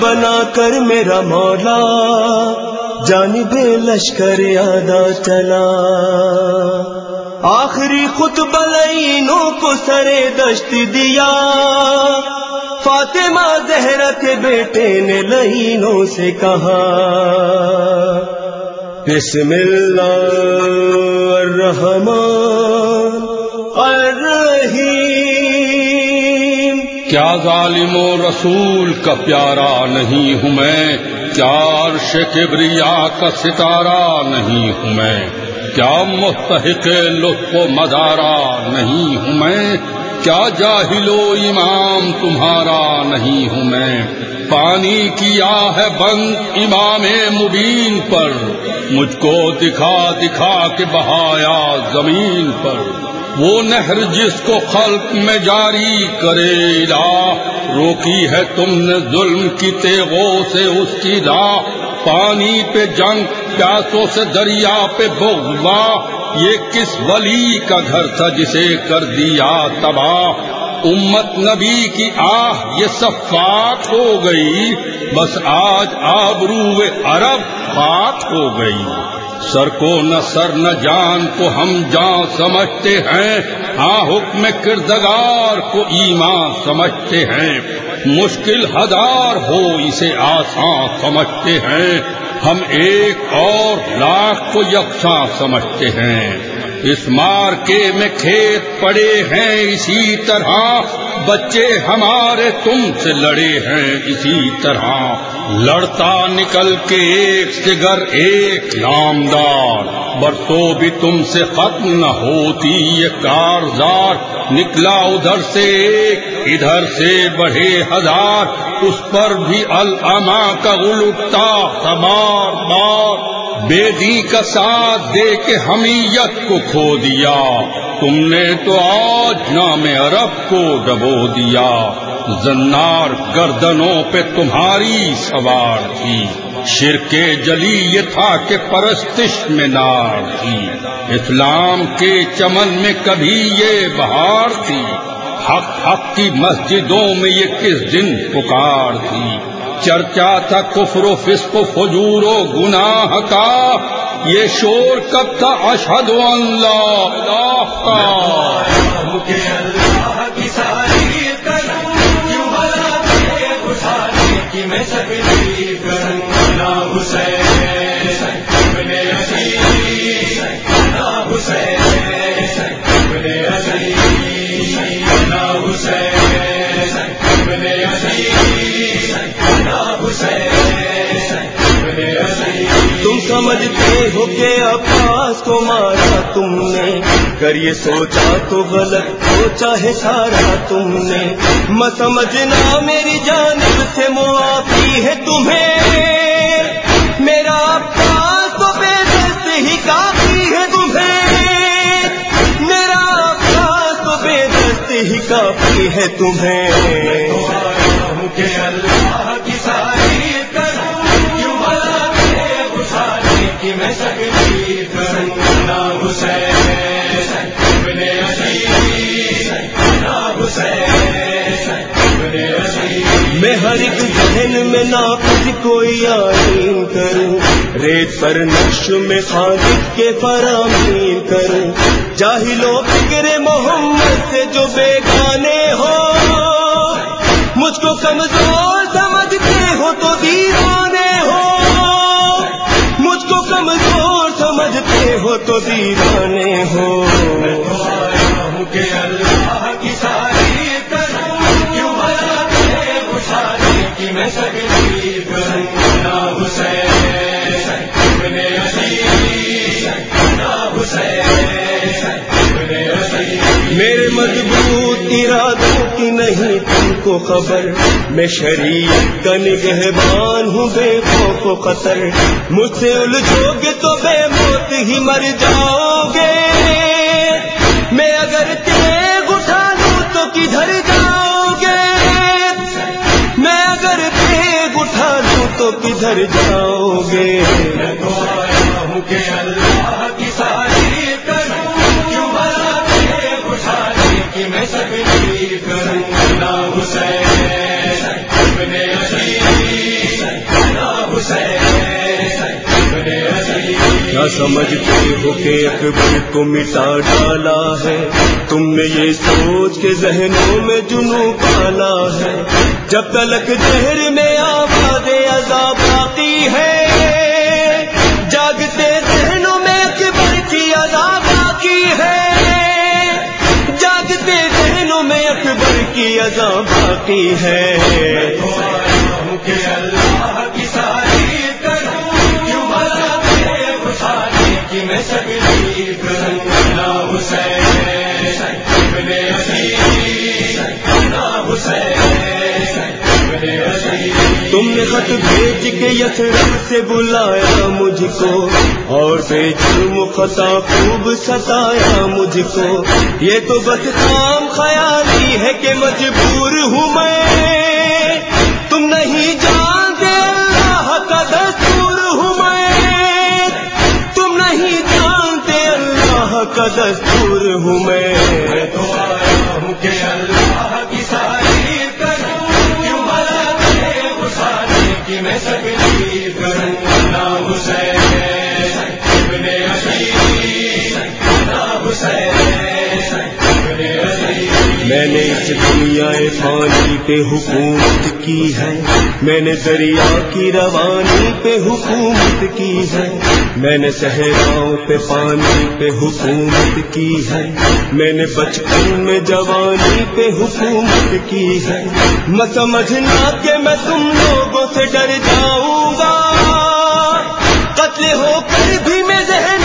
بنا کر میرا مولا جانب لشکر یادا چلا۔ آخری خود بلینوں کو سرے دشت دیا۔ فاطمہ زہرا کے بیٹے نے لینوں سے کہا، بسم اللہ الرحمن الرحیم۔ کیا ظالم و رسول کا پیارا نہیں ہوں میں کیا عرش کبریا کا ستارہ نہیں ہوں میں۔ کیا مستحق لطف و مدارا نہیں ہوں میں؟ کیا جاہل و امام تمہارا نہیں ہوں میں؟ پانی کیا ہے بند امام مبین پر، مجھ کو دکھا دکھا کے بہایا زمین پر۔ وہ نہر جس کو خلق میں جاری کرے لا روکی ہے تم نے ظلم کی تیغوں سے اس کی راہ۔ پانی پہ جنگ، پیاسوں سے دریا پہ بغوا یہ کس ولی کا گھر تھا جسے کر دیا تباہ؟ امت نبی کی آہ، یہ صفات ہو گئی، بس آج آبرو عرب خاک ہو گئی۔ سر کو نہ سر نہ جان کو ہم جان سمجھتے ہیں۔ ہاں حکم کردگار کو ایمان سمجھتے ہیں۔ مشکل ہزار ہو اسے آسان سمجھتے ہیں۔ ہم ایک اور لاکھ کو یکساں سمجھتے ہیں۔ اس مار کے میں کھیت پڑے ہیں اسی طرح۔ بچے ہمارے تم سے لڑے ہیں اسی طرح۔ لڑتا نکل کے ایک سے گھر ایک نامدار۔ برسوں بھی تم سے ختم نہ ہوتی یہ کارزار۔ نکلا ادھر سے ایک، ادھر سے بڑھے ہزار۔ اس پر بھی الما کا الٹتا سبار بار۔ بے دی کا ساتھ دے کے حمیت کو کھو دیا۔ تم نے تو آج نام عرب کو ڈبو دیا۔ زنار گردنوں پہ تمہاری سوار تھی۔ شرک جلی یہ تھا کہ پرستش میں نار تھی۔ اسلام کے چمن میں کبھی یہ بہار تھی۔ حق حق کی مسجدوں میں یہ کس دن پکار تھی۔ چرچا تھا کفر و فسق و فجور و گناہ کا، یہ شور کب تھا؟ اشد اللہ کا۔ عباس کو مارا تم نے۔ کر یہ سوچا تو غلط سوچا ہے سارا تم نے۔ میں سمجھنا میری جانب سے معافی ہے تمہیں۔ میرا عباس تو بے دست ہی کافی ہے تمہیں۔ میرا عباس تو بے دست ہی کافی ہے تمہیں۔ ریت پر نقش میں خالد کے فرامین کروں چاہی فکر محمد سے جو بے گانے ہو۔ مجھ کو کمزور سمجھتے ہو تو دیوانے ہو۔ مجھ کو کمزور سمجھتے ہو تو دیوانے ہو۔ اللہ کی میرے خبر میں شریف کا نگہبان ہوں بے خوف و قطر، مجھ سے الجھو گے تو بے موت ہی مر جاؤ گے۔ سمجھتے ہو کہ اکبر کو مٹا ڈالا ہے؟ تم نے یہ سوچ کے ذہنوں میں جنو پالا ہے۔ جب تلک زہر میں آباد عذاب باقی ہے، جاگتے ذہنوں میں اکبر کی عذاب باقی ہے۔ جاگتے ذہنوں میں اکبر کی عذاب باقی ہے۔ تم نے خط بھیج کے یسرف سے بلایا مجھ کو اور بے جرم خطا خوب ستایا مجھ کو یہ تو بس کام خیالی ہے کہ مجبور ہوں میں۔ تم نہیں جانتے اللہ کا دستور ہوں میں۔ تم نہیں جانتے اللہ کا دستور ہوں میں۔ تو آیا ہوں کہ اللہ دنیا فانی پہ حکومت کی ہے۔ میں نے دریا کی روانی پہ حکومت کی ہے۔ میں نے صحراؤں پہ پانی پہ حکومت کی ہے۔ میں نے بچپن میں جوانی پہ حکومت کی ہے۔ میں سمجھنا کہ میں تم لوگوں سے ڈر جاؤں گا۔ قتل ہو کر بھی میں ذہنوں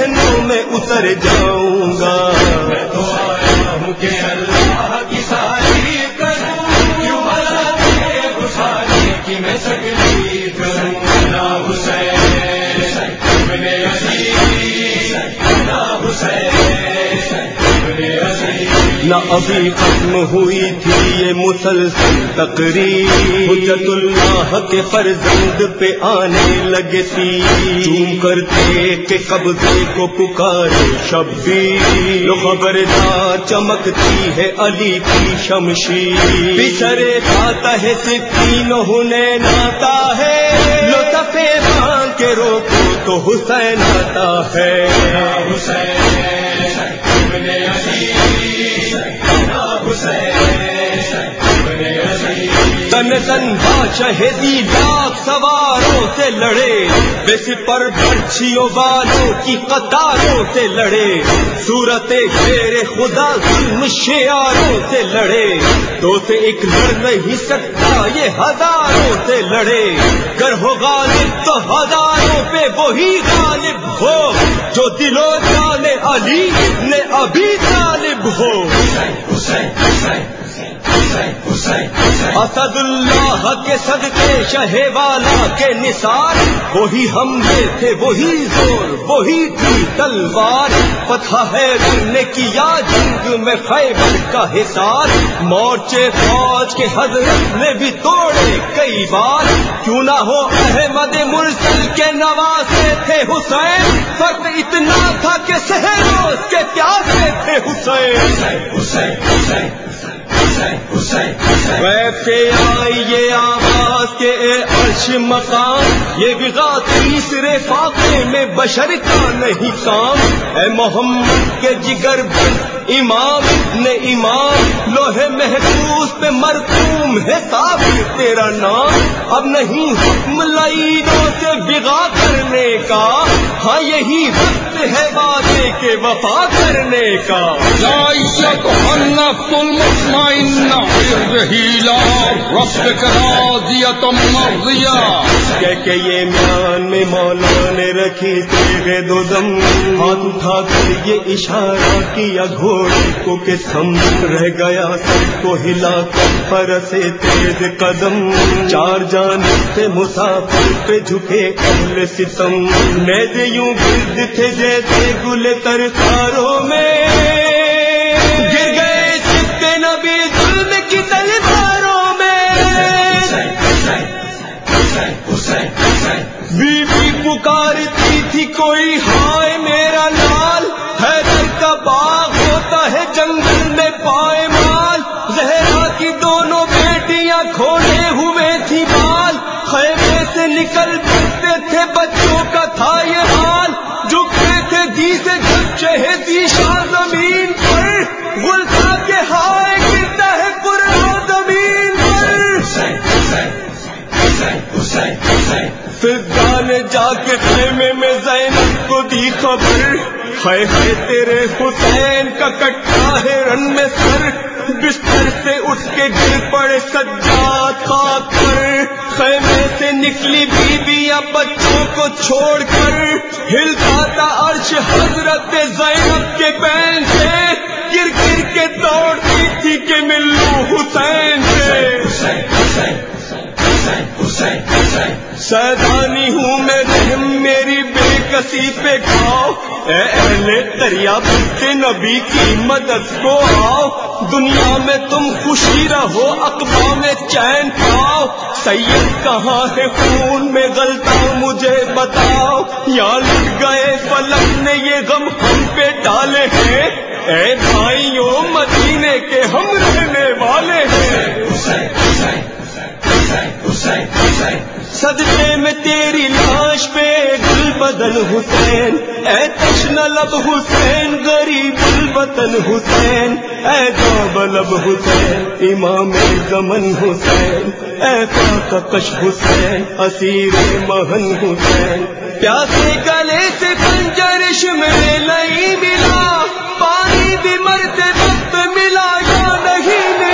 میں ذہنوں میں اتر جاؤں گا۔ ابھی ختم ہوئی تھی یہ مسلسل تقریر۔ حجت اللہ کے فرزند پہ آنے لگے تھی۔ چوم کرتے کہ قبضے کو پکارے شبیر۔ لو خبردار چمکتی ہے علی کی شمشیر۔ بسرے کھاتا ہے سکین، ہونے ناتا ہے۔ لو تفے بان کے روکو تو حسین آتا ہے۔ حسین۔ تن شہدی لاکھ سواروں سے لڑے، بس پر برچھیوں والوں کی قطاروں سے لڑے۔ صورت شیر خدا ظلم شیاروں سے لڑے۔ تو سے ایک لڑ نہیں سکتا، یہ ہزاروں سے لڑے۔ گر ہو غالب تو ہزاروں پہ وہی غالب ہو، جو دلو جانے علی نے ابھی طالب ہو۔ اسد اللہ کے صدقے شہ والا کے نثار، وہی ہم تھے، وہی زور، وہی تھی تلوار۔ پتہ ہے نے کیا جنگ میں خیبر کا حصار۔ مورچے فوج کے حضرت نے بھی توڑے کئی بار۔ کیوں نہ ہو احمد مرسل کے نوازے تھے حسین، فرق اتنا تھا کہ سہروز کے پیاسے تھے حسین حسین حسین۔ ویسے آئی یہ آواز کے عرش مقام، یہ بغا تیسرے فاقے میں بشر کا نہیں کام۔ اے محمد کے جگر امام، نے امام، لوہے محفوظ پہ مرکوم ہے صاف تیرا نام۔ اب نہیں حکم لائنوں سے بغا کرنے کا ہاں یہی وقت ہے وعدے کے وفا کرنے کا۔ کہ یہ میان میں مولا نے رکھی تیرے دو دم ہاتھ اٹھا کر یہ اشارہ کیا گھوڑے کو کہ سم رہ گیا، سب کو ہلا کر پر سے تیز قدم۔ چار جان سے مسافر پہ جھکے اہل ستم۔ میں یوں گرد تھے جیسے گل ترکاروں میں۔ گر گئے سکتے نبی ظلم کی تلواروں پکارتی تھی کوئی ہائے خبر۔ ہے ہے تیرے حسین کا کٹا ہے رن میں سر۔ بستر سے اٹھ کے گر پڑے سجاد خاک پر خیمے سے نکلی بیویاں بچوں کو چھوڑ کر۔ ہلتا تھا عرش حضرت زینب کے بین سے۔ گر گر کے دوڑتی تھی کہ ملو حسین سے۔ سیدانی ہوں کسی پہ کھاؤ۔ اے اہل دریا کے نبی کی مدد کو آؤ۔ دنیا میں تم خوشی رہو اقبا میں چین پاؤ۔ سید کہاں ہے خون میں غلطہ مجھے بتاؤ۔ یا لٹ گئے فلک نے یہ غم ہم پہ ڈالے ہیں۔ اے بھائیوں مدینے کے ہم رہنے والے ہیں۔ صدقے الوطن حسین، اے تشن لب حسین، غریب الوطن حسین، اے جاب لب حسین، امام زمن حسین، اے کش حسین، اسیر مہن حسین۔ پیاسے گلے سے پنجرش میں نہیں ملا، پانی بھی مرتے وقت ملا یا نہیں ملا